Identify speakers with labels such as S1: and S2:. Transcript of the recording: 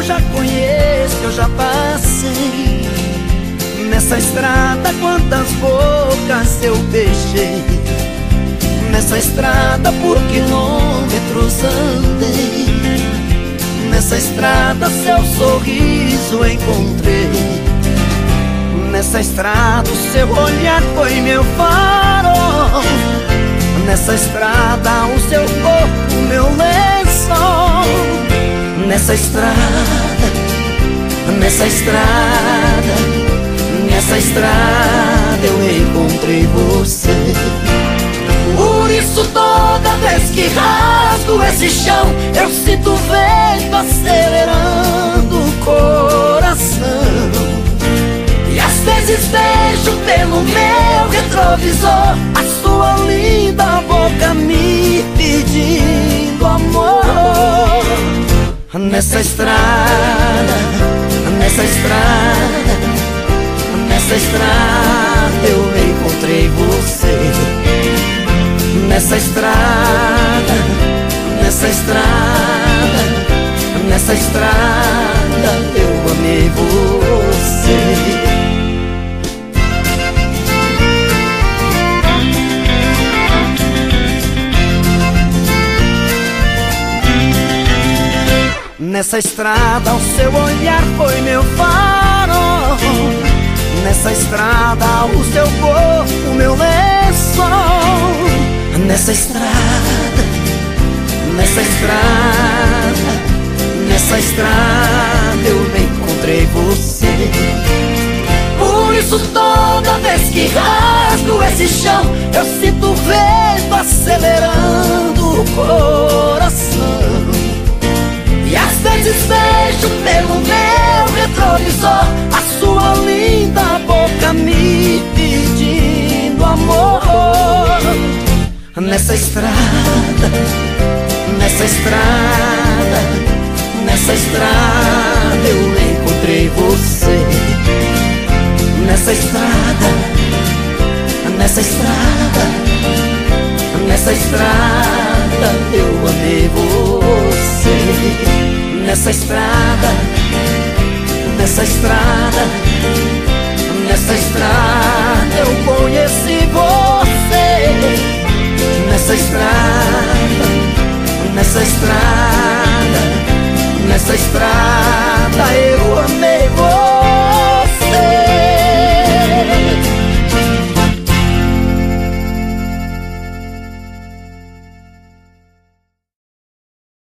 S1: eu já conheço, eu já passei. Nessa estrada quantas bocas eu beijei. Nessa estrada por quilômetros andei. Nessa estrada seu sorriso encontrei. Nessa estrada o seu olhar foi meu farol. Nessa estrada o seu corpo meu lençol. Nessa estrada, nessa estrada Nessa estrada eu encontrei você. Por isso toda vez que rasgo esse chão Eu sinto o vento acelerando o coração. E às vezes vejo pelo meu retrovisor A sua linda boca Nessa estrada, nessa estrada Nessa estrada eu encontrei você. Nessa estrada, nessa estrada Nessa estrada eu amei você Nessa estrada o seu olhar foi meu farol Nessa estrada o seu corpo, meu lençol. Nessa estrada, nessa estrada Nessa estrada eu encontrei você. Por isso toda vez que rasgo esse chão Eu sinto Vejo pelo meu retrovisor. A sua linda boca me pedindo amor. Nessa estrada, nessa estrada, nessa estrada eu encontrei você. Nessa estrada, nessa estrada, nessa estrada eu amei você Nessa estrada, nessa estrada, nessa estrada eu conheci você. Nessa estrada, nessa estrada, nessa estrada eu